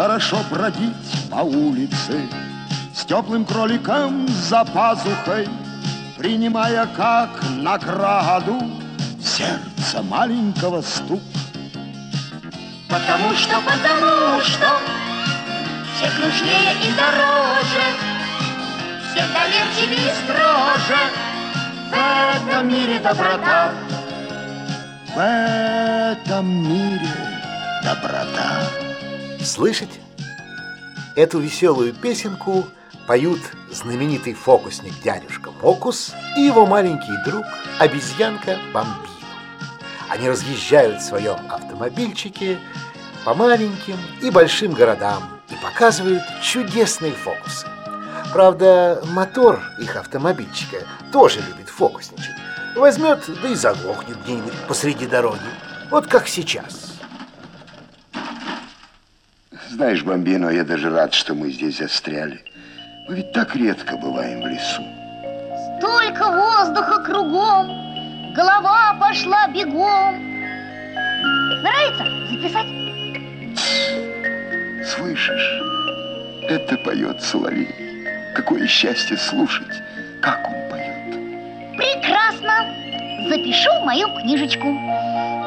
хорошо бродить по улице С теплым кроликом за пазухой Принимая как награду Сердце маленького стук. Потому что, потому что Всех нужнее и дороже Всех доверчивее и строже. В этом мире доброта. В этом мире доброта Слышите? Эту веселую песенку поют знаменитый фокусник дядюшка Фокус и его маленький друг обезьянка Бамбино. Они разъезжают в своем автомобильчике по маленьким и большим городам и показывают чудесные фокусы. Правда, мотор их автомобильчика тоже любит фокусничать. Возьмет, да и заглохнет где-нибудь посреди дороги. Вот как сейчас. Знаешь, Бомбино, я даже рад, что мы здесь застряли. Мы ведь так редко бываем в лесу. Столько воздуха кругом Голова пошла бегом Нравится записать? Слышишь? Это поет соловей. Какое счастье слушать, как он поет. Прекрасно Запишу мою книжечку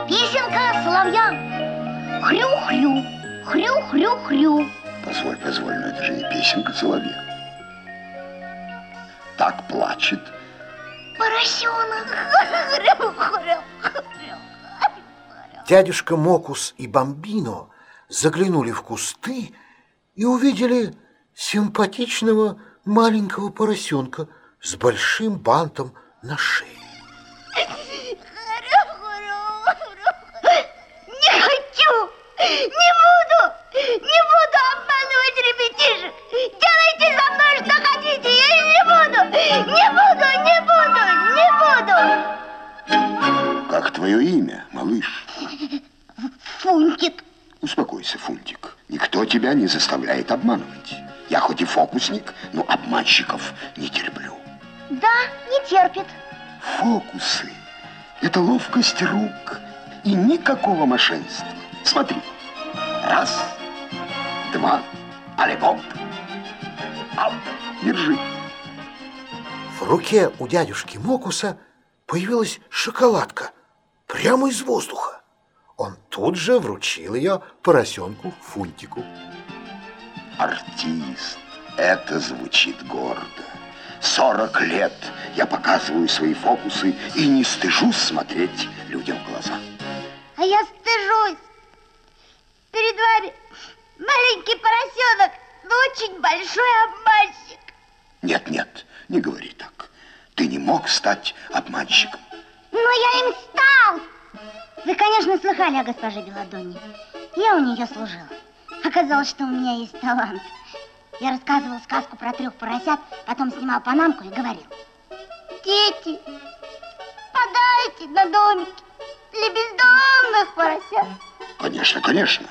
Песенка соловья Хрю-хрю Хрю-хрю-хрю Позволь, позволь, но это же не песенка соловья. Так плачет. Поросенок Дядюшка Мокус и Бомбино заглянули в кусты и увидели симпатичного маленького поросенка с большим бантом на шее. Не хочу! Не буду! Не буду обманывать ребятишек! Делайте со мной что хотите! Я не буду! Не буду! Не буду! Не буду! Как твое имя, малыш? Фунтик! Успокойся, Фунтик. Никто тебя не заставляет обманывать. Я хоть и фокусник, но обманщиков не терплю. Да, не терпит. Фокусы – это ловкость рук и никакого мошенничества. Смотри. Раз, два, алибоп. Ау, держи. В руке у дядюшки Мокуса появилась шоколадка прямо из воздуха. Он тут же вручил ее поросенку Фунтику. Артист. Это звучит гордо. 40 лет я показываю свои фокусы и не стыжусь смотреть людям в глаза. А я стыжусь. Перед вами маленький поросенок, но очень большой обманщик. Нет, нет, не говори так. Ты не мог стать обманщиком. Но я им стал. Вы, конечно, слыхали о госпоже Беладонне. Я у нее служила. Оказалось, что у меня есть талант. Я рассказывал сказку про трех поросят, потом снимал панамку и говорил. Дети, подайте на домики для бездомных поросят. Конечно, конечно.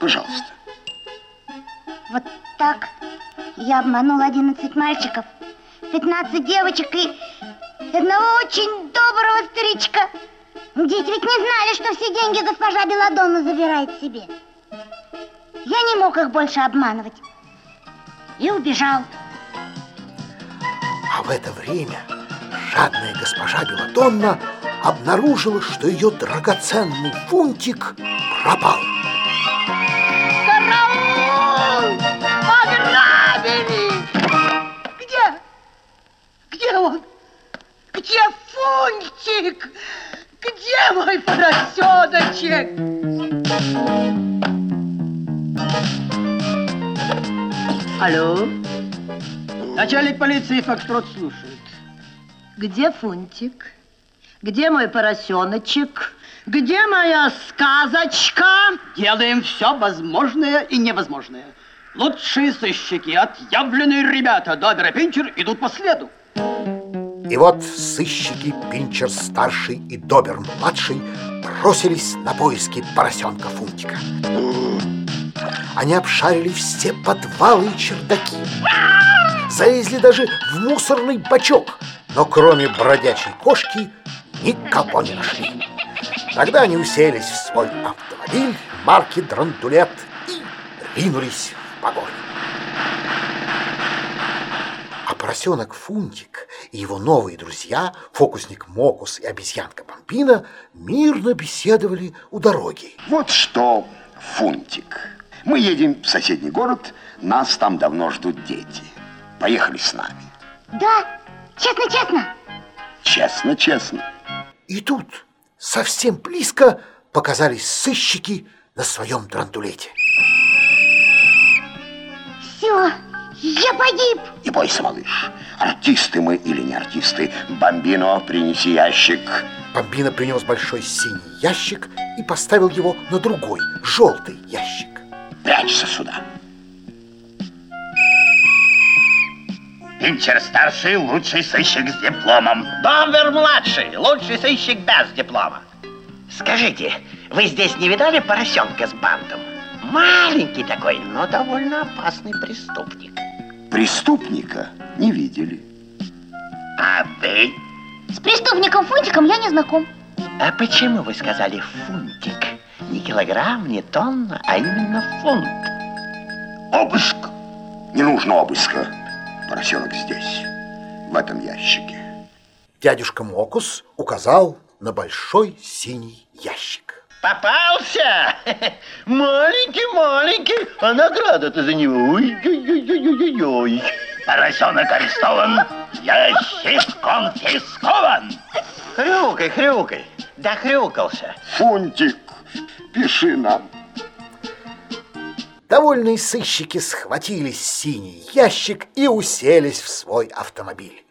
Пожалуйста. Вот так я обманул 11 мальчиков, 15 девочек и одного очень доброго старичка. Дети ведь не знали, что все деньги госпожа Беладонна забирает себе. Я не мог их больше обманывать. И убежал. А в это время жадная госпожа Беладонна обнаружила, что ее драгоценный фунтик пропал. Где он? Где Фунтик? Где мой поросеночек? Алло? Начальник полиции Фокстрот слушает. Где Фунтик? Где мой поросеночек? Где моя сказочка? Делаем все возможное и невозможное. Лучшие сыщики, отъявленные ребята, Добер и Пинчер идут по следу. И вот сыщики Пинчер-старший и Добер-младший бросились на поиски поросенка Фунтика. Они обшарили все подвалы и чердаки. Залезли даже в мусорный бачок, но кроме бродячей кошки никого не нашли. Тогда они уселись в свой автомобиль марки Драндулет и ринулись в погоню. Поросенок Фунтик и его новые друзья, фокусник Мокус и обезьянка Бомбина, мирно беседовали у дороги. Вот что, Фунтик. Мы едем в соседний город, нас там давно ждут дети. Поехали с нами. Да, честно-честно. Честно-честно. И тут совсем близко показались сыщики на своем драндулете. Все, я погиб. Не бойся, малыш. Артисты мы или не артисты. Бомбино, принеси ящик. Бомбина принес большой синий ящик и поставил его на другой, желтый ящик. Прячься сюда. Пинчер-старший – лучший сыщик с дипломом. Бомбер-младший – лучший сыщик без диплома. Скажите, вы здесь не видали поросенка с бантом? Маленький такой, но довольно опасный преступник. Преступника не видели. А ты? С преступником Фунтиком я не знаком. А почему вы сказали фунтик? Не килограмм, не тонна, а именно фунт. Обыск. Не нужно обыска. Поросенок здесь, в этом ящике. Дядюшка Мокус указал на большой синий ящик. Попался! Маленький-маленький, а награда-то за него. Ой-ой-ой-ой-ой. Поросенок арестован, ящик конфискован. Хрюкай, хрюкай. Да хрюкался. Фунтик, пиши нам. Довольные сыщики схватили синий ящик и уселись в свой автомобиль.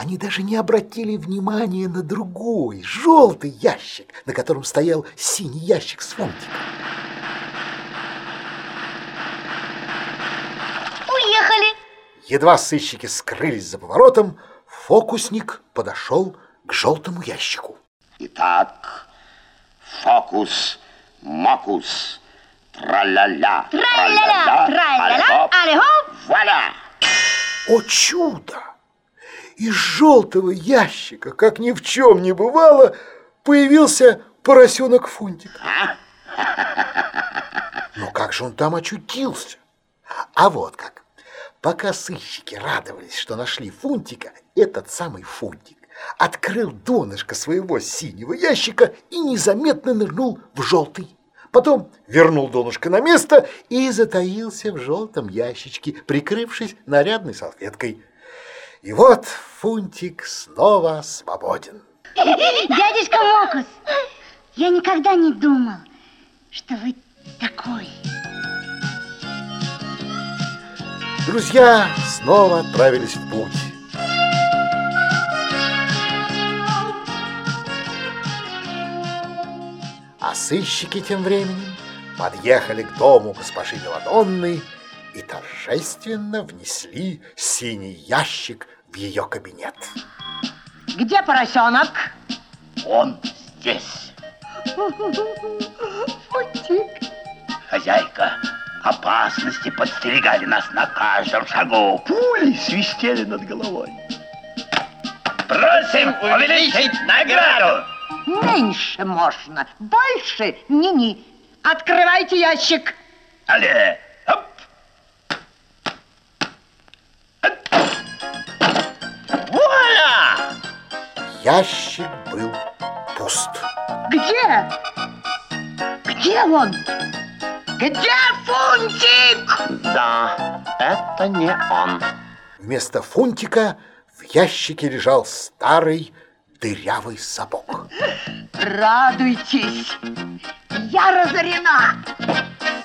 Они даже не обратили внимания на другой, желтый ящик, на котором стоял синий ящик с фунтиком. Уехали. Едва сыщики скрылись за поворотом, фокусник подошел к желтому ящику. Итак, фокус, макус, траля-ля, Траля-ля, траля-ля, вуаля! О чудо! Из желтого ящика, как ни в чем не бывало, появился поросенок Фунтик. Но как же он там очутился? А вот как. Пока сыщики радовались, что нашли Фунтика, этот самый Фунтик открыл донышко своего синего ящика и незаметно нырнул в желтый. Потом вернул донышко на место и затаился в желтом ящичке, прикрывшись нарядной салфеткой. И вот Фунтик снова свободен. Дядюшка Мокус, я никогда не думал, что вы такой. Друзья снова отправились в путь. А сыщики тем временем подъехали к дому госпожи Мелодонны и торжественно внесли синий ящик в ее кабинет. Где поросенок? Он здесь. Хозяйка, опасности подстерегали нас на каждом шагу. Пули свистели над головой. Просим увеличить награду. Меньше можно, больше ни-ни. Открывайте ящик. Але, Ящик был пуст. Где? Где он? Где Фунтик? Да, это не он. Вместо Фунтика в ящике лежал старый дырявый сапог. Радуйтесь, я разорена.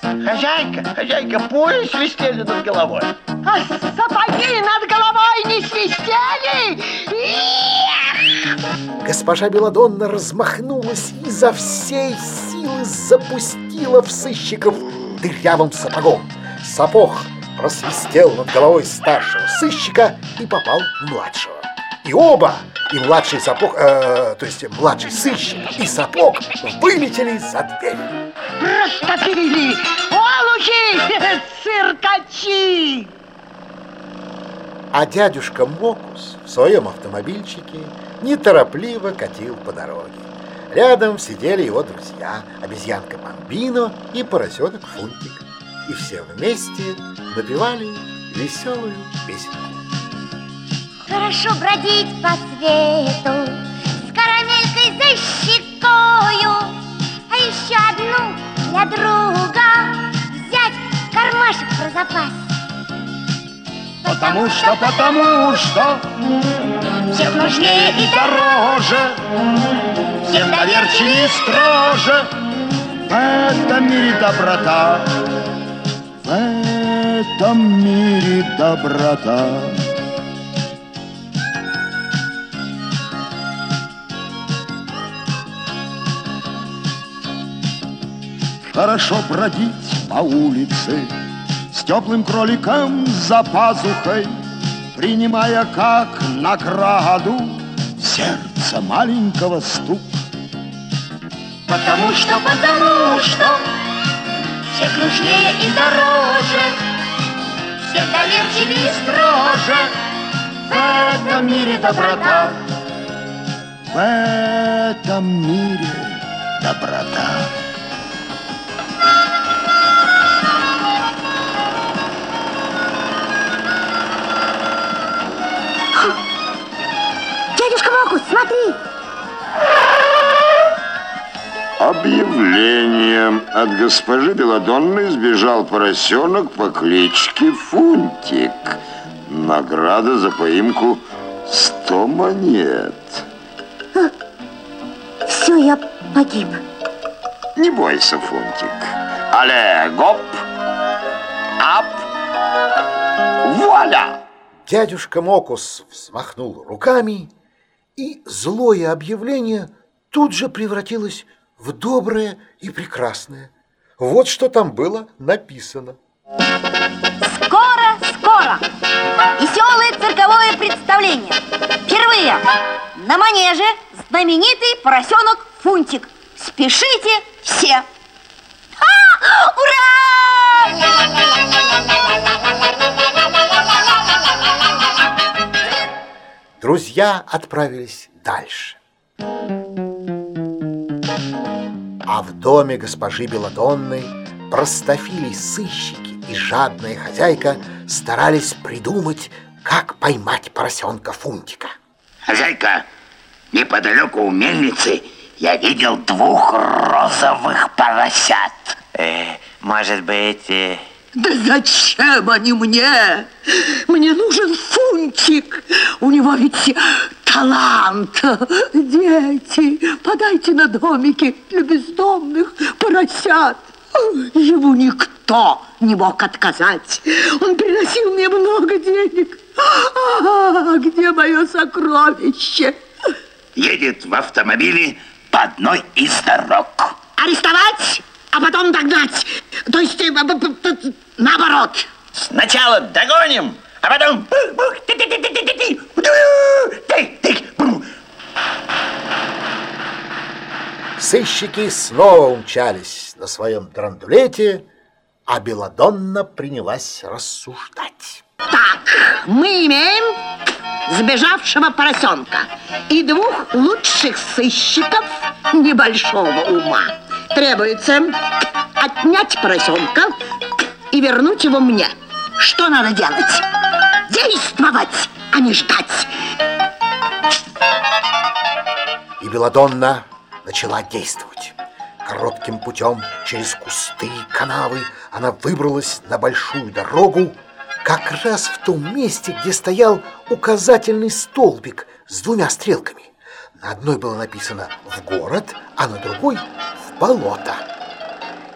Хозяйка, хозяйка, пули свистели над головой. А сапоги над головой не свистели? Эх! Госпожа Беладонна размахнулась и изо всей силы запустила в сыщиков дырявым сапогом. Сапог просвистел над головой старшего сыщика и попал в младшего. И оба, и младший сапог, э, то есть младший сыщик и сапог вылетели за дверь. Растопили! Олухи! Циркачи! А дядюшка Мокус в своем автомобильчике неторопливо катил по дороге. Рядом сидели его друзья, обезьянка Бомбино и поросенок Фунтик. и все вместе напевали веселую песенку. Хорошо бродить по свету С карамелькой за щекою. А еще одну для друга Взять кармашек про запас. Потому что, потому что Всех нужнее и дороже Всем доверчивее и строже. В этом мире доброта. В этом мире доброта Хорошо бродить по улице С теплым кроликом за пазухой Принимая как награду Сердце маленького стук. Потому что, потому что Всех нужнее и дороже Всех доверчивее и строже. В этом мире доброта. В этом мире доброта смотри! Объявлением от госпожи Беладонны сбежал поросенок по кличке Фунтик. Награда за поимку 100 монет. Все, я погиб. Не бойся, Фунтик. Але, гоп, ап, вуаля! Дядюшка Мокус взмахнул руками, и злое объявление тут же превратилось в доброе и прекрасное. Вот что там было написано. Скоро, скоро! Веселое цирковое представление. Впервые на манеже знаменитый поросенок Фунтик. Спешите все! А, ура! Друзья отправились дальше. А в доме госпожи Беладонны простофили сыщики и жадная хозяйка старались придумать, как поймать поросенка Фунтика. Хозяйка, неподалеку у мельницы я видел двух розовых поросят. Э, может быть... э, Да зачем они мне? Мне нужен фунтик. У него ведь талант. Дети, подайте на домики для бездомных поросят. Ему никто не мог отказать. Он приносил мне много денег. А, где мое сокровище? едет в автомобиле по одной из дорог. Арестовать, а потом догнать. То есть, э, наоборот. Сначала догоним, а потом... Сыщики снова умчались на своем драндулете, а Беладонна принялась рассуждать. Так, мы имеем сбежавшего поросенка и двух лучших сыщиков небольшого ума. Требуется отнять поросенка и вернуть его мне. Что надо делать? Действовать, а не ждать. И Беладонна начала действовать. Коротким путем через кусты и канавы она выбралась на большую дорогу, как раз в том месте, где стоял указательный столбик с двумя стрелками. На одной было написано «в город», а на другой «в болото».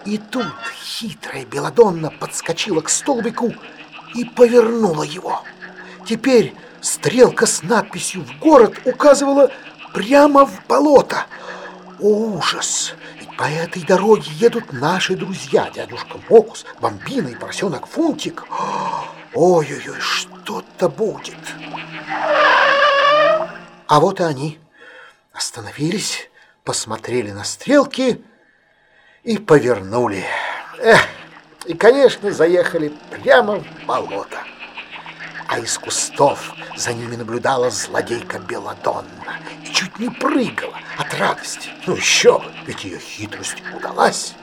И тут хитрая Беладонна подскочила к столбику и повернула его. Теперь стрелка с надписью «в город» указывала прямо в болото. О, ужас! Ведь по этой дороге едут наши друзья, дядюшка Мокус, Бомбина и поросенок Фунтик. Ой-ой-ой, что-то будет. А вот и они остановились, посмотрели на стрелки и повернули. Эх, и, конечно, заехали прямо в болото. А из кустов за ними наблюдала злодейка Беладонна и чуть не прыгала от радости. Ну еще ведь ее хитрость удалась.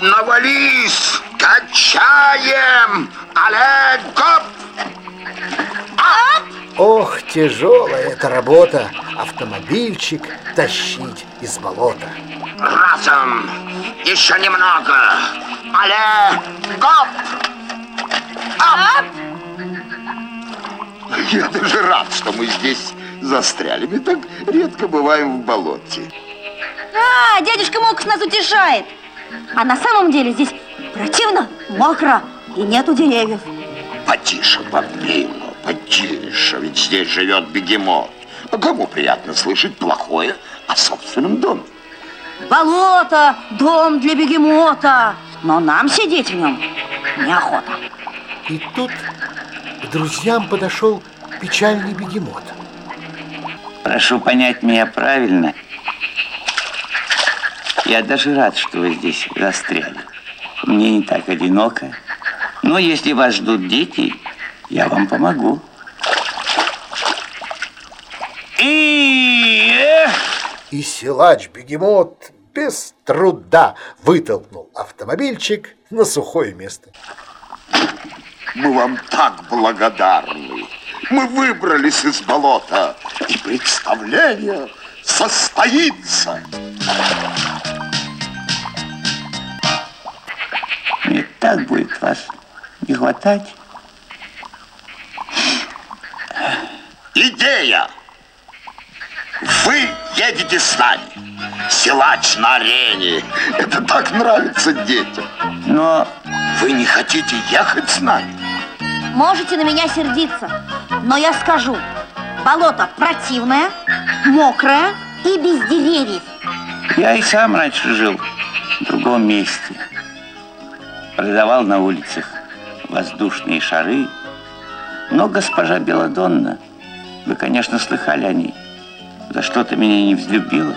Навались! Качаем! Але, гоп! Ох, тяжелая эта работа автомобильчик тащить из болота. Разом! Еще немного! Але, гоп! Ап! Я даже рад, что мы здесь застряли. Мы так редко бываем в болоте. А, дядюшка Мокс нас утешает. А на самом деле здесь противно, мокро и нету деревьев. Потише, Бомбино, потише, ведь здесь живет бегемот. А кому приятно слышать плохое о собственном доме? Болото, дом для бегемота. Но нам сидеть в нем неохота. И тут к друзьям подошел печальный бегемот. Прошу понять меня правильно. Я даже рад, что вы здесь застряли. Мне не так одиноко. Но если вас ждут дети, я вам помогу. И... И силач-бегемот без труда вытолкнул автомобильчик на сухое место. Мы вам так благодарны. Мы выбрались из болота, и представление состоится. Так будет вас не хватать. Идея! Вы едете с нами. Силач на арене. Это так нравится детям. Но Вы не хотите ехать с нами? Можете на меня сердиться, но я скажу. Болото противное, мокрое и без деревьев. я и сам раньше жил в другом месте. Продавал на улицах воздушные шары. Но госпожа Беладонна, вы, конечно, слыхали о ней. За что-то меня не взлюбила.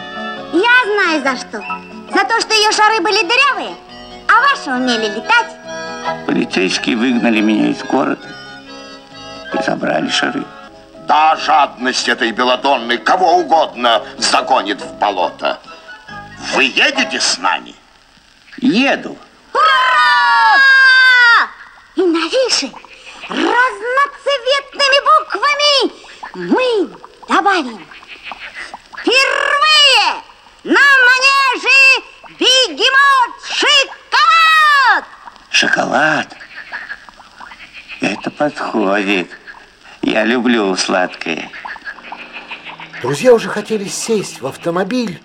Я знаю за что. За то, что ее шары были дырявые, а ваши умели летать. Полицейские выгнали меня из города и забрали шары. Да, жадность этой Беладонны кого угодно загонит в болото. Вы едете с нами? Еду. Ура! И на афише разноцветными буквами мы добавим Впервые на манеже бегемот шоколад! Шоколад. Это подходит. Я люблю сладкое. Друзья уже хотели сесть в автомобиль,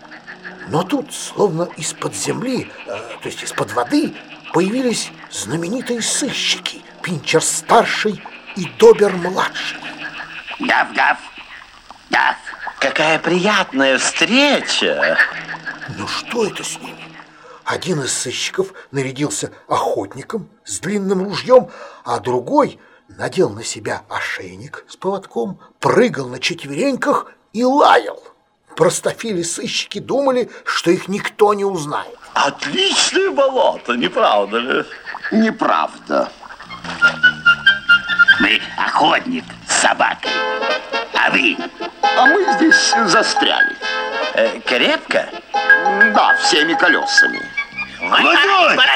но тут, словно из-под земли, э, то есть из-под воды, появились знаменитые сыщики Пинчер-старший и Добер-младший. Гав-гав. Гав. Какая приятная встреча. Ну что это с ними? Один из сыщиков нарядился охотником с длинным ружьем, а другой надел на себя ошейник с поводком, прыгал на четвереньках и лаял. Простофили сыщики думали, что их никто не узнает. Отличное болото, не правда ли? Неправда. Мы охотник с собакой. А вы? А мы здесь застряли. Э, крепко? Да, всеми колесами.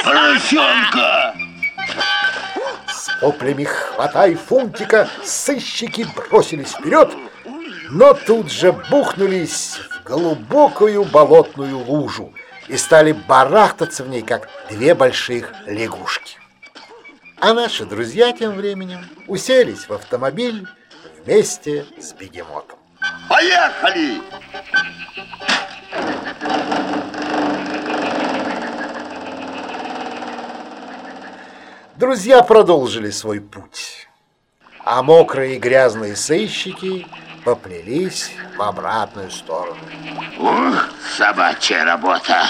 поросенка! С воплями «Хватай фунтика!» сыщики бросились вперед, но тут же бухнулись в глубокую болотную лужу и стали барахтаться в ней, как две больших лягушки. А наши друзья тем временем уселись в автомобиль вместе с бегемотом. Поехали! Друзья продолжили свой путь, а мокрые и грязные сыщики поплелись в обратную сторону. Ух, собачья работа.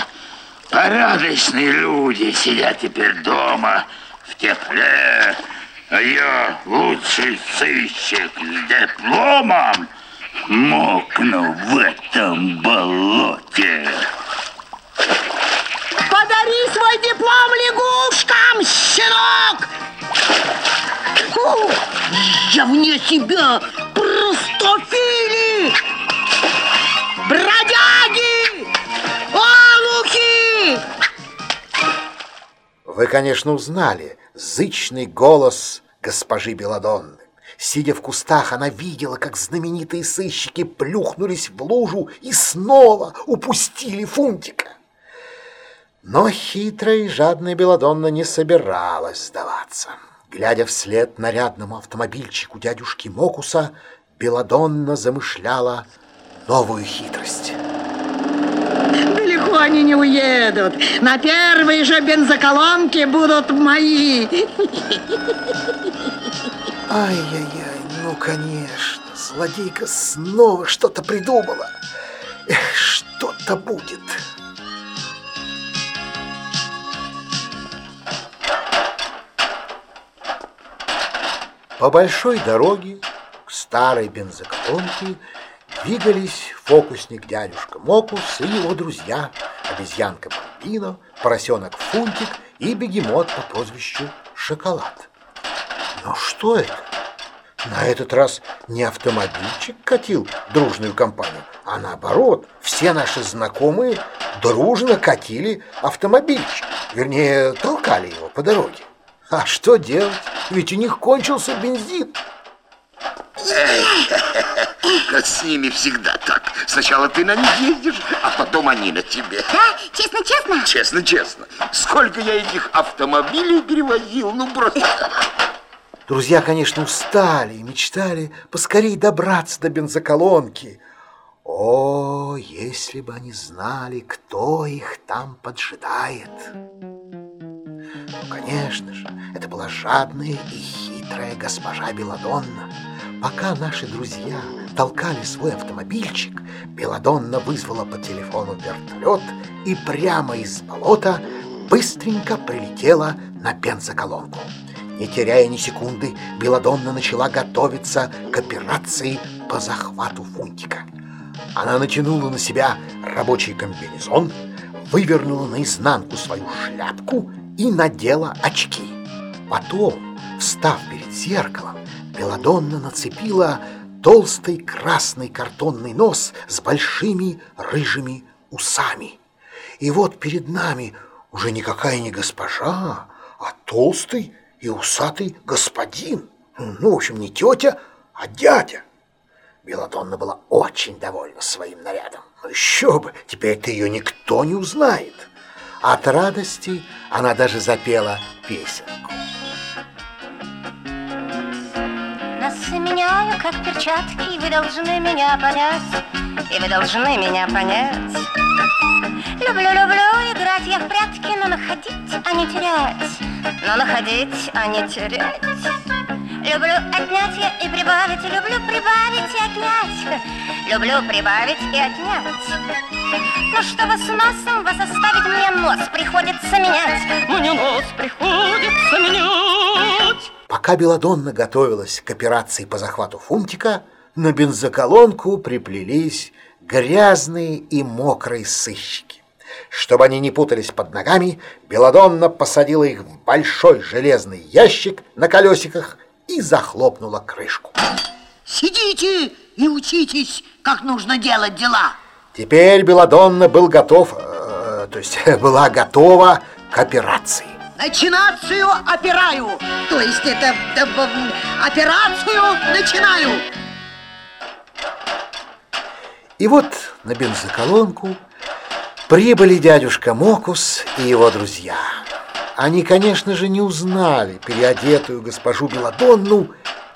Порядочные люди сидят теперь дома в тепле. А я лучший сыщик с дипломом мокну в этом болоте. Подари свой диплом лягушкам, щенок! Я вне себя! Простофили! Бродяги! Олухи! Вы, конечно, узнали зычный голос госпожи Беладонны. Сидя в кустах, она видела, как знаменитые сыщики плюхнулись в лужу и снова упустили Фунтика. Но хитрая и жадная Беладонна не собиралась сдаваться. Глядя вслед нарядному автомобильчику дядюшки Мокуса, Беладонна замышляла новую хитрость. Далеко они не уедут. На первой же бензоколонке будут мои. Ай-яй-яй, ну, конечно, злодейка снова что-то придумала. Эх, что-то будет. По большой дороге к старой бензоколонке двигались фокусник дядюшка Мокус и его друзья, обезьянка Бамбино, поросенок Фунтик и бегемот по прозвищу Шоколад. Но что это? На этот раз не автомобильчик катил дружную компанию, а наоборот, все наши знакомые дружно катили автомобильчик, вернее, толкали его по дороге. А что делать? Ведь у них кончился бензин. Как с ними всегда так. Сначала ты на них ездишь, а потом они на тебе. Да? Честно-честно? Честно-честно. Сколько я этих автомобилей перевозил, ну просто... Друзья, конечно, устали и мечтали поскорее добраться до бензоколонки. О, если бы они знали, кто их там поджидает. Ну, конечно же, это была жадная и хитрая госпожа Беладонна. Пока наши друзья толкали свой автомобильчик, Беладонна вызвала по телефону вертолет и прямо из болота быстренько прилетела на бензоколонку. Не теряя ни секунды, Беладонна начала готовиться к операции по захвату Фунтика. Она натянула на себя рабочий комбинезон, вывернула наизнанку свою шляпку и надела очки. Потом, встав перед зеркалом, Беладонна нацепила толстый красный картонный нос с большими рыжими усами. И вот перед нами уже никакая не госпожа, а толстый и усатый господин. Ну, в общем, не тетя, а дядя. Беладонна была очень довольна своим нарядом. Еще бы, теперь-то ее никто не узнает. От радости она даже запела песенку. Нас меняю, как перчатки, вы должны меня понять, и вы должны меня понять. Люблю, люблю играть я в прятки, но находить, а не терять, но находить, а не терять. Люблю отнять я и прибавить, люблю прибавить и отнять, люблю прибавить и отнять. Но чтобы с носом вас оставить, мне нос приходится менять, мне нос приходится менять. Пока Беладонна готовилась к операции по захвату Фунтика, на бензоколонку приплелись грязные и мокрые сыщики. Чтобы они не путались под ногами, Беладонна посадила их в большой железный ящик на колесиках и захлопнула крышку. Сидите и учитесь, как нужно делать дела. Теперь Беладонна был готов, э, то есть была готова к операции. Начинацию опираю. То есть это, это операцию начинаю. И вот на бензоколонку прибыли дядюшка Мокус и его друзья. Они, конечно же, не узнали переодетую госпожу Беладонну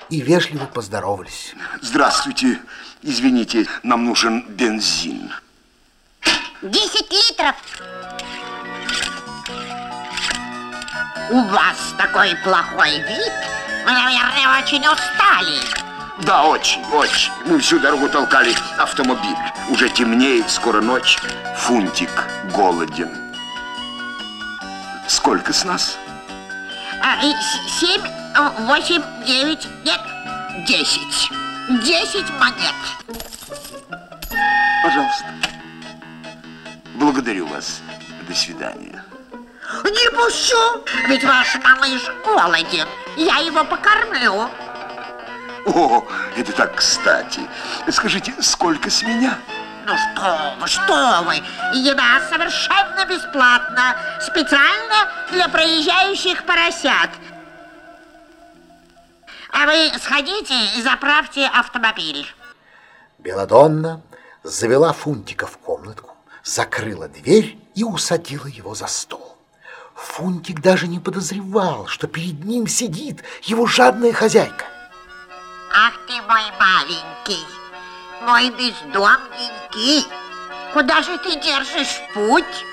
и вежливо поздоровались. Здравствуйте. Извините, нам нужен бензин. Десять литров. У вас такой плохой вид. Вы, наверное, очень устали. Да, очень, очень. Мы всю дорогу толкали автомобиль. Уже темнеет, скоро ночь. Фунтик голоден. Сколько с нас? А, и семь, восемь, девять, нет, десять. Десять монет. Пожалуйста. Благодарю вас. До свидания. Не пущу, ведь ваш малыш голоден. Я его покормлю. О, это так кстати. Скажите, сколько с меня? Ну что вы, что вы, еда совершенно бесплатна, специально для проезжающих поросят. А вы сходите и заправьте автомобиль. Беладонна завела Фунтика в комнатку, закрыла дверь и усадила его за стол. Фунтик даже не подозревал, что перед ним сидит его жадная хозяйка. Ах ты мой маленький, мой бездомненький, куда же ты держишь путь?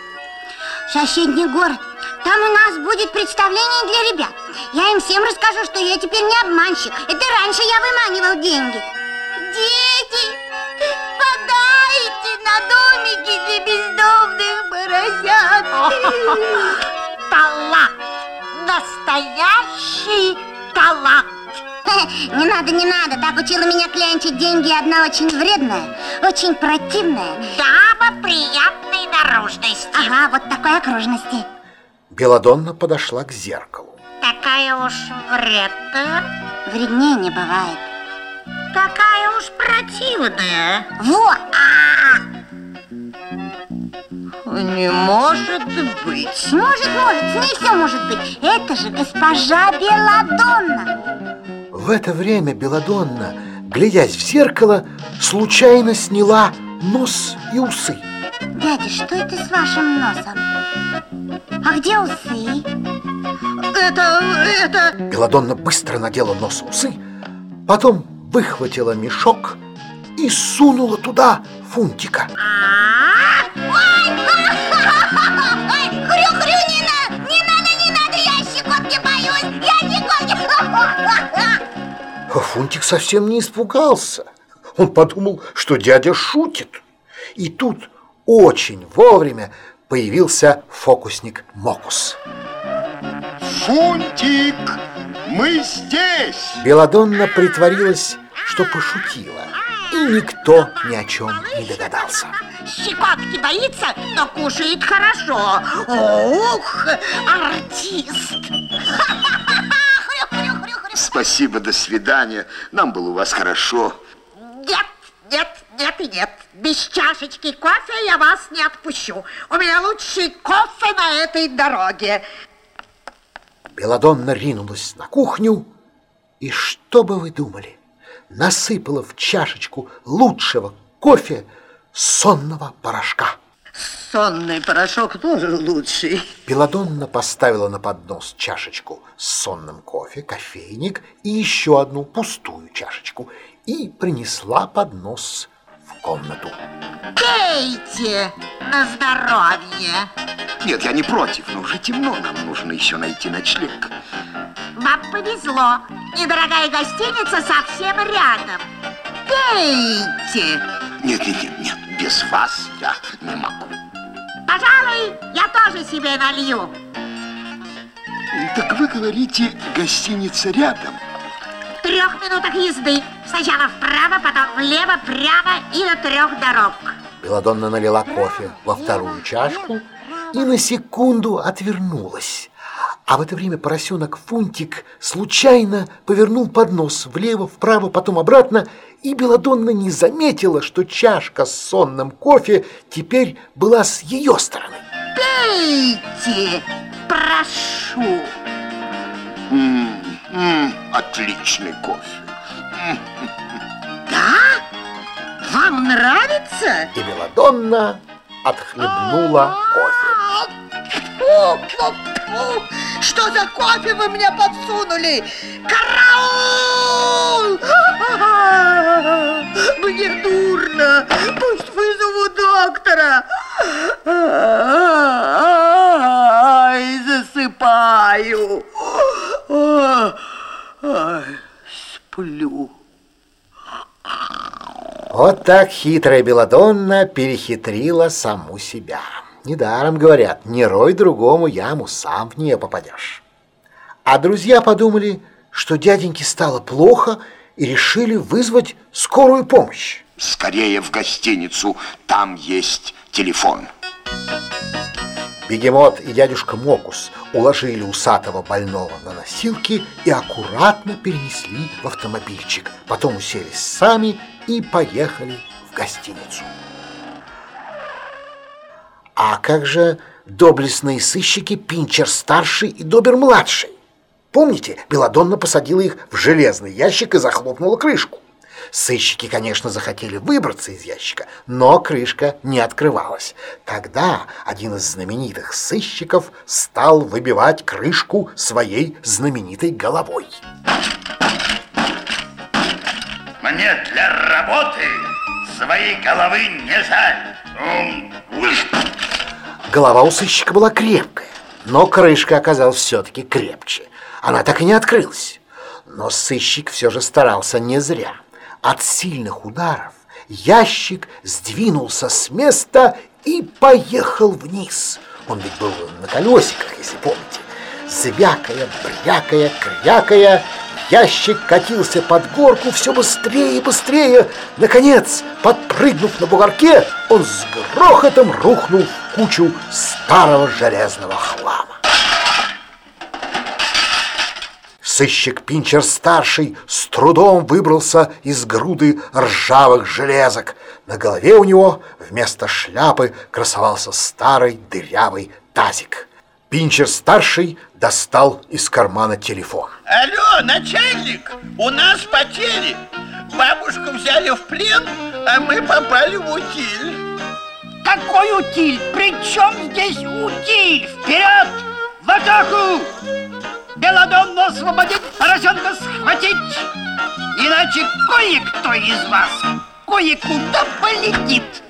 Соседний город. Там у нас будет представление для ребят. Я им всем расскажу, что я теперь не обманщик. Это раньше я выманивал деньги. Дети, подайте на домики для бездомных поросят. Талант, настоящий талант. Не надо, не надо, так учила меня клянчить деньги одна очень вредная, очень противная. Дама приятной наружности. Ага, вот такой окружности. Беладонна подошла к зеркалу. Такая уж вредная. Вреднее не бывает. Такая уж противная. Вот! Не может быть. Может, может, с ней все может быть. Это же госпожа Беладонна. В это время Беладонна, глядясь в зеркало, случайно сняла нос и усы. Дядя, что это с вашим носом? А где усы? Это, это... Беладонна быстро надела нос и усы, потом выхватила мешок и сунула туда фунтика. Ой, А Фунтик совсем не испугался. Он подумал, что дядя шутит. И тут очень вовремя появился фокусник Мокус. Фунтик, мы здесь! Беладонна притворилась, что пошутила, и никто ни о чем не догадался. Щекотки боится, но кушает хорошо. Ух, артист. Спасибо, до свидания. Нам было у вас хорошо. Нет, нет, нет и нет. Без чашечки кофе я вас не отпущу. У меня лучший кофе на этой дороге. Беладонна ринулась на кухню, и что бы вы думали? Насыпала в чашечку лучшего кофе сонного порошка. Сонный порошок тоже лучший. Беладонна поставила на поднос чашечку с сонным кофе, кофейник и еще одну пустую чашечку и принесла поднос в комнату. Пейте на здоровье. Нет, я не против, но уже темно, нам нужно еще найти ночлег. Вам повезло. Недорогая гостиница совсем рядом. Пейте. Нет, нет, нет, нет, без вас я не могу. Пожалуй, я тоже себе налью. Так вы говорите, гостиница рядом? В трех минутах езды. Сначала вправо, потом влево, прямо и до трех дорог. Беладонна налила кофе во вторую чашку и на секунду отвернулась. А в это время поросенок Фунтик случайно повернул поднос влево, вправо, потом обратно, и Беладонна не заметила, что чашка с сонным кофе теперь была с ее стороны. Пейте, прошу. М -м, отличный кофе. Да? Вам нравится? И Беладонна отхлебнула кофе. Фу. Что за кофе вы мне подсунули? Караул! Мне дурно. Пусть вызову доктора. Ай, засыпаю. Сплю. Вот так хитрая Беладонна перехитрила саму себя. Недаром говорят, не рой другому яму, сам в нее попадешь. А друзья подумали, что дяденьке стало плохо и решили вызвать скорую помощь. Скорее в гостиницу, там есть телефон. Бегемот и дядюшка Мокус уложили усатого больного на носилки и аккуратно перенесли в автомобильчик. Потом уселись сами и поехали в гостиницу. А как же доблестные сыщики Пинчер-старший и Добер-младший? Помните, Беладонна посадила их в железный ящик и захлопнула крышку. Сыщики, конечно, захотели выбраться из ящика, но крышка не открывалась. Тогда один из знаменитых сыщиков стал выбивать крышку своей знаменитой головой. Мне для работы своей головы не жаль. Голова у сыщика была крепкая, но крышка оказалась все-таки крепче. Она так и не открылась. Но сыщик все же старался не зря. От сильных ударов ящик сдвинулся с места и поехал вниз. Он ведь был на колесиках, если помните. Звякая, брякая, крякая, ящик катился под горку все быстрее и быстрее. Наконец, подпрыгнув на бугорке, он с грохотом рухнул в кучу старого железного хлама. Сыщик Пинчер-старший с трудом выбрался из груды ржавых железок. На голове у него вместо шляпы красовался старый дырявый тазик. Пинчер-старший достал из кармана телефон. Алло, начальник, у нас потери. Бабушку взяли в плен, а мы попали в утиль. Какой утиль? При чем здесь утиль? Вперед! В атаку! Белодонну освободить, поросенка схватить! Иначе кое-кто из вас кое-куда полетит!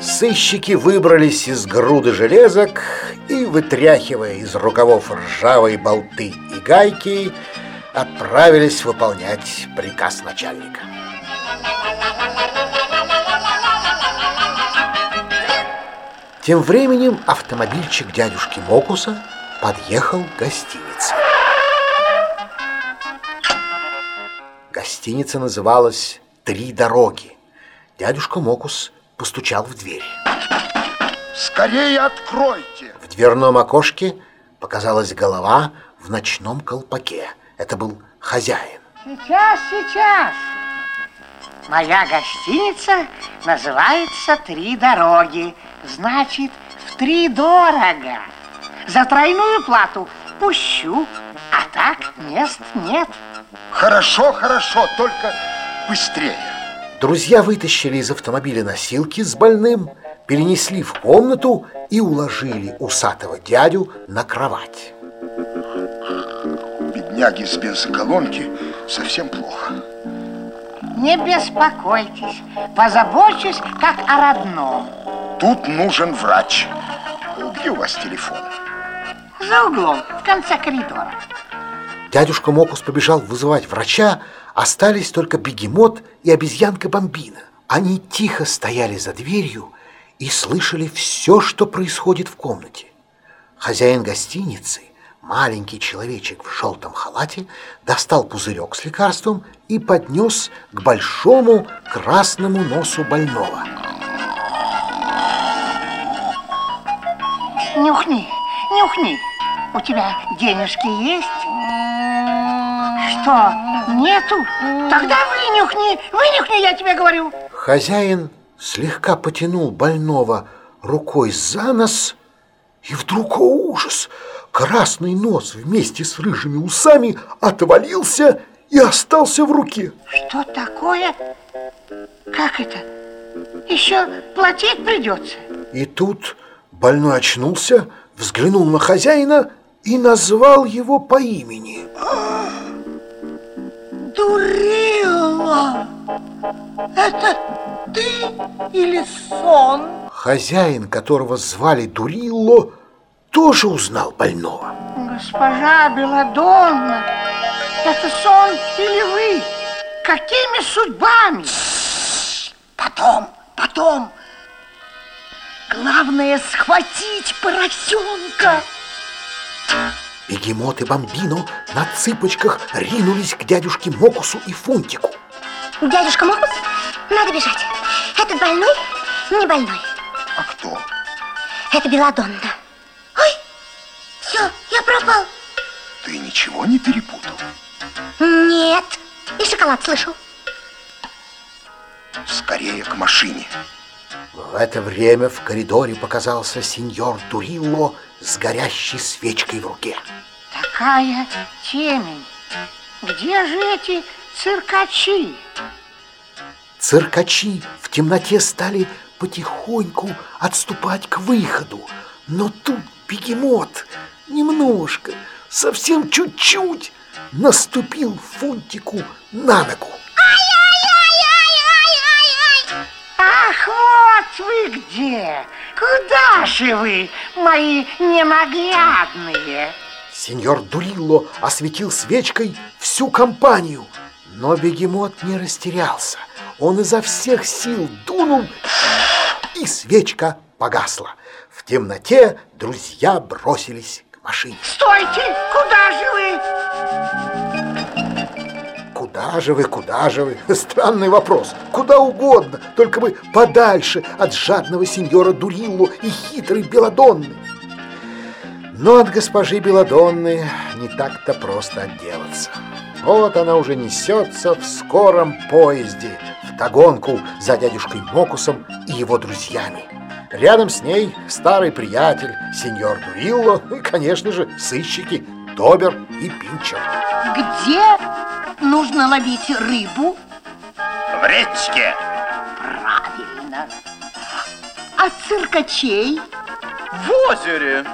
Сыщики выбрались из груды железок и, вытряхивая из рукавов ржавые болты и гайки, отправились выполнять приказ начальника. Тем временем автомобильчик дядюшки Мокуса подъехал к гостинице. Гостиница называлась «Три дороги». Дядюшка Мокус постучал в дверь. Скорее откройте! В дверном окошке показалась голова в ночном колпаке. Это был хозяин. Сейчас, сейчас. Моя гостиница называется «Три дороги». Значит, в три дорого. За тройную плату пущу, а так мест нет. Хорошо, хорошо, только быстрее. Друзья вытащили из автомобиля носилки с больным, перенесли в комнату и уложили усатого дядю на кровать. Бедняги с бензоколонки совсем плохо. Не беспокойтесь, позабочусь как о родном. Тут нужен врач. Где у вас телефон? За углом, в конце коридора. Дядюшка Мокус побежал вызывать врача, остались только бегемот и обезьянка Бомбина. Они тихо стояли за дверью и слышали все, что происходит в комнате. Хозяин гостиницы, маленький человечек в желтом халате, достал пузырек с лекарством и поднес к большому красному носу больного. Нюхни, нюхни. У тебя денежки есть? Что, нету? Тогда вынюхни, вынюхни, я тебе говорю. Хозяин слегка потянул больного рукой за нос, и вдруг, о ужас, красный нос вместе с рыжими усами отвалился и остался в руке. Что такое? Как это? Еще платить придется. И тут больной очнулся, взглянул на хозяина и назвал его по имени. Дурила! Это ты или сон? Хозяин, которого звали Дурилло, тоже узнал больного. Госпожа Беладонна, это сон или вы? Какими судьбами? Потом, потом. Главное схватить поросенка. Бегемот и Бомбино на цыпочках ринулись к дядюшке Мокусу и Фунтику. Дядюшка Мокус, надо бежать. Этот больной не больной. А кто? Это Беладонна. Ой, все, я пропал. Ты ничего не перепутал? Нет. И шоколад слышал. Скорее к машине. В это время в коридоре показался сеньор Турилло с горящей свечкой в руке. Такая темень. Где же эти циркачи? Циркачи в темноте стали потихоньку отступать к выходу. Но тут бегемот немножко, совсем чуть-чуть наступил Фунтику на ногу. Ах, вот вы где! Куда же вы, мои ненаглядные? Сеньор Дурилло осветил свечкой всю компанию. Но бегемот не растерялся. Он изо всех сил дунул, и свечка погасла. В темноте друзья бросились к машине. Стойте! Куда же вы? Куда же вы, куда же вы? Странный вопрос. Куда угодно, только бы подальше от жадного сеньора Дурилло и хитрой Беладонны. Но от госпожи Беладонны не так-то просто отделаться. Вот она уже несется в скором поезде, в догонку за дядюшкой Мокусом и его друзьями. Рядом с ней старый приятель, сеньор Дурилло, и, конечно же, сыщики Добер и Пинчер. Где нужно ловить рыбу? В речке. Правильно. А циркачей? В озере.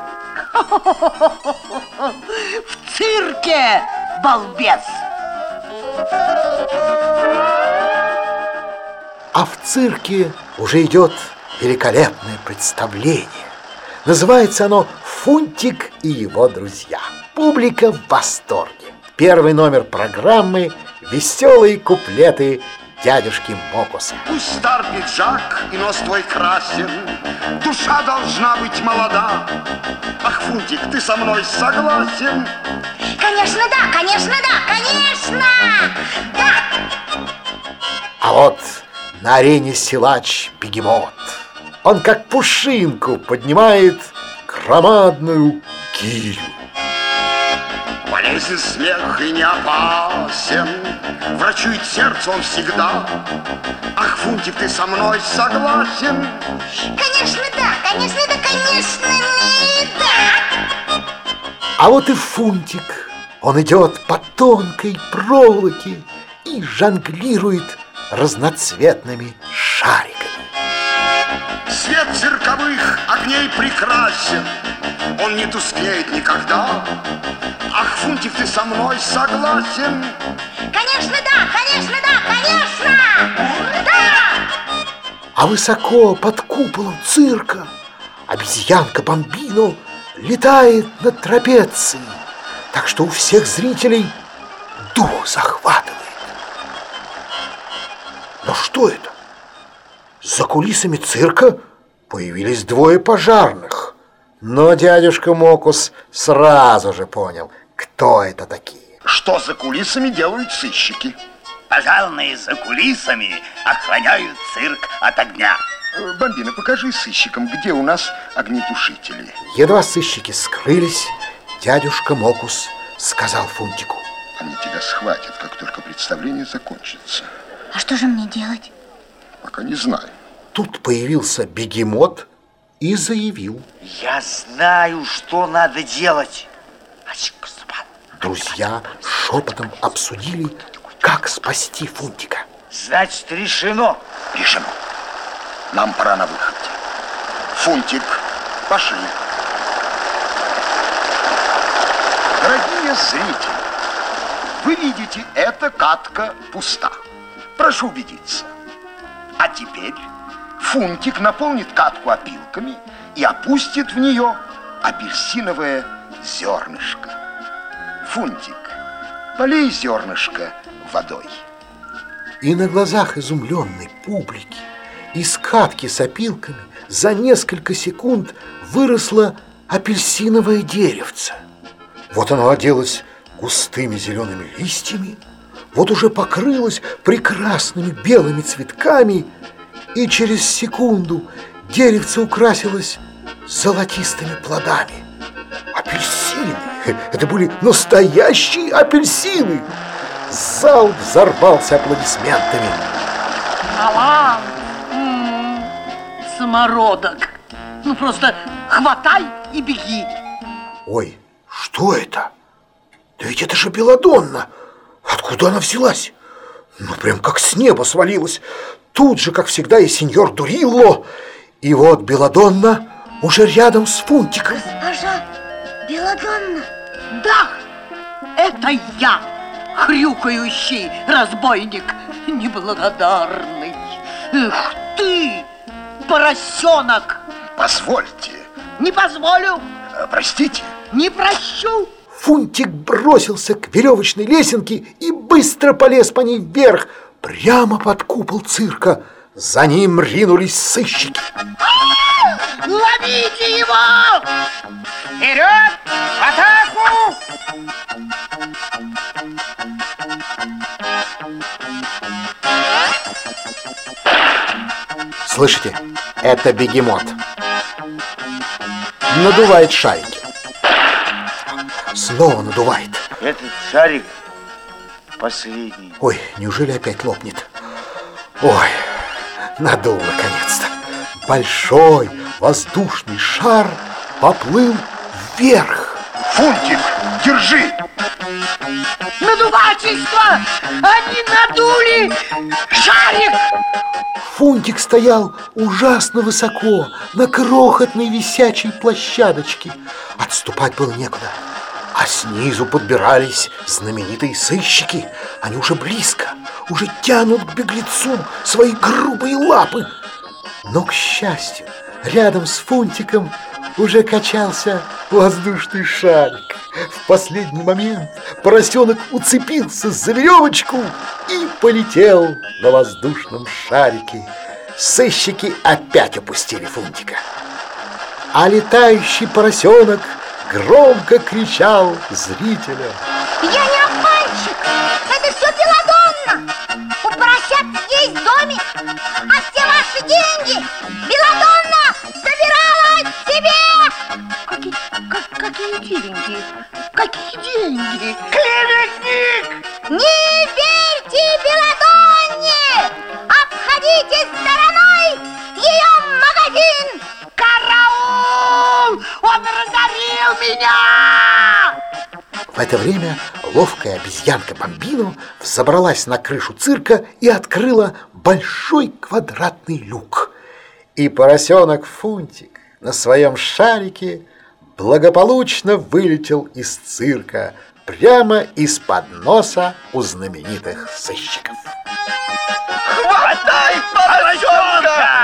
В цирке, балбес! А в цирке уже идет великолепное представление. Называется оно «Фунтик и его друзья». Публика в восторге. Первый номер программы «Веселые куплеты дядюшки Мокуса». Пусть стар пиджак и нос твой красен, Душа должна быть молода. Ах, Фунтик, ты со мной согласен? Конечно, да, конечно, да, конечно! Да! А вот на арене силач бегемот. Он как пушинку поднимает громадную гирю. Полезен смех и не опасен, Врачует сердце он всегда. Ах, Фунтик, ты со мной согласен? Конечно, да, конечно, да, конечно, не да! А вот и Фунтик. Он идет по тонкой проволоке и жонглирует разноцветными шариками. Свет цирковых огней прекрасен, Он не тускнеет никогда. Ах, Фунтик, ты со мной согласен? Конечно, да, конечно, да, конечно! Да! А высоко под куполом цирка обезьянка Бомбино летает над трапецией, так что у всех зрителей дух захватывает. Но что это? За кулисами цирка появились двое пожарных. Но дядюшка Мокус сразу же понял, кто это такие. Что за кулисами делают сыщики? Пожарные за кулисами охраняют цирк от огня. Э, Бомбина, покажи сыщикам, где у нас огнетушители. Едва сыщики скрылись, дядюшка Мокус сказал Фунтику. Они тебя схватят, как только представление закончится. А что же мне делать? Пока не знаю. Тут появился бегемот и заявил. Я знаю, что надо делать. Друзья шепотом обсудили, как спасти Фунтика. Значит, решено. Решено. Нам пора на выход. Фунтик, пошли. Дорогие зрители, вы видите, эта катка пуста. Прошу убедиться. А теперь Фунтик наполнит катку опилками и опустит в нее апельсиновое зернышко. Фунтик, полей зернышко водой. И на глазах изумленной публики из катки с опилками за несколько секунд выросло апельсиновое деревце. Вот оно оделось густыми зелеными листьями, вот уже покрылось прекрасными белыми цветками, и через секунду деревце украсилось золотистыми плодами. Апельсины! Это были настоящие апельсины! Зал взорвался аплодисментами. Талант! М, самородок. Ну, просто хватай и беги. Ой, что это? Да ведь это же Беладонна. Откуда она взялась? Ну, прям как с неба свалилась. Тут же, как всегда, и сеньор Дурилло. И вот Беладонна уже рядом с Фунтиком. Госпожа Беладонна. Да, это я, хрюкающий разбойник, неблагодарный. Эх ты, поросенок. Позвольте. Не позволю. Э, Простите. Не прощу. Фунтик бросился к веревочной лесенке и быстро полез по ней вверх, прямо под купол цирка. За ним ринулись сыщики. Ловите его! Вперед! В атаку! Слышите? Это бегемот. Надувает шарики. Снова надувает. Этот шарик последний. Ой, неужели опять лопнет? Ой, надул наконец-то. Большой воздушный шар поплыл вверх. Фунтик, держи! Надувательство! Они надули шарик! Фунтик стоял ужасно высоко, на крохотной висячей площадочке. Отступать было некуда. А снизу подбирались знаменитые сыщики. Они уже близко, уже тянут к беглецу свои грубые лапы. Но, к счастью, рядом с Фунтиком уже качался воздушный шарик. В последний момент поросенок уцепился за веревочку и полетел на воздушном шарике. Сыщики опять опустили Фунтика. А летающий поросенок громко кричал зрителям. Я не обманщик! Это все Беладонна! У поросят есть домик, а все ваши деньги Беладонна забирала себе! Какие, как- какие деньги? Какие деньги? Клеветник! Не верьте Беладонне! Обходите стороной ее магазин! Караул! Он разорил меня! В это время ловкая обезьянка Бомбино взобралась на крышу цирка и открыла большой квадратный люк. И поросенок Фунтик на своем шарике благополучно вылетел из цирка прямо из-под носа у знаменитых сыщиков. Хватай поросенка!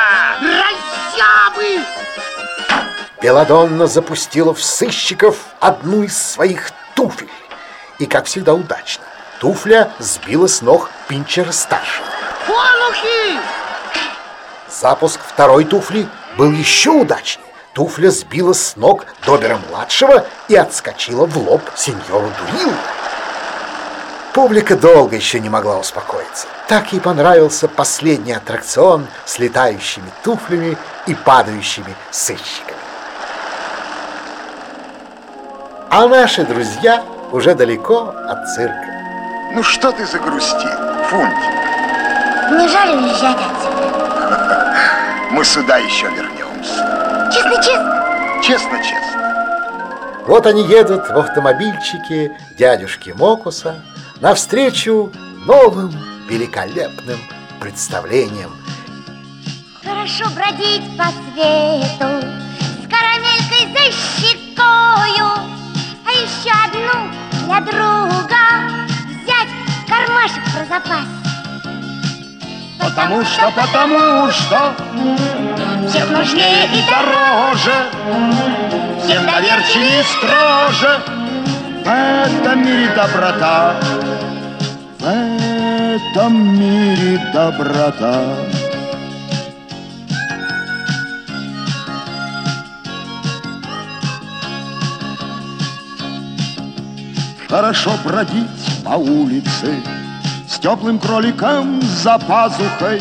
Беладонна запустила в сыщиков одну из своих туфель. И, как всегда, удачно. Туфля сбила с ног Пинчера старшего. Олухи! Запуск второй туфли был еще удачнее. Туфля сбила с ног Добера-младшего и отскочила в лоб сеньору Дурилу. Публика долго еще не могла успокоиться. Так ей понравился последний аттракцион с летающими туфлями и падающими сыщиками. А наши друзья уже далеко от цирка. Ну что ты загрустил, Фунтик? Не жаль уезжать отсюда. Мы сюда еще вернемся. Честно-честно. Честно-честно. Вот они едут в автомобильчике дядюшки Мокуса навстречу новым великолепным представлениям. Хорошо бродить по свету С карамелькой за щекою еще одну для друга Взять кармашек про запас Потому что, потому что Всех нужнее и дороже, всех доверчивее и строже. В этом мире доброта, в этом мире доброта. Хорошо бродить по улице С теплым кроликом за пазухой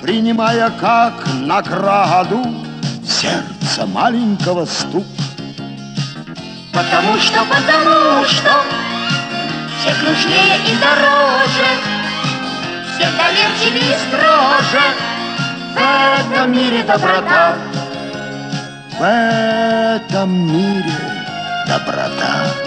Принимая как награду Сердце маленького стук Потому что, потому что Всех нужнее и дороже Всех доверчивее и строже В этом мире доброта. В этом мире доброта.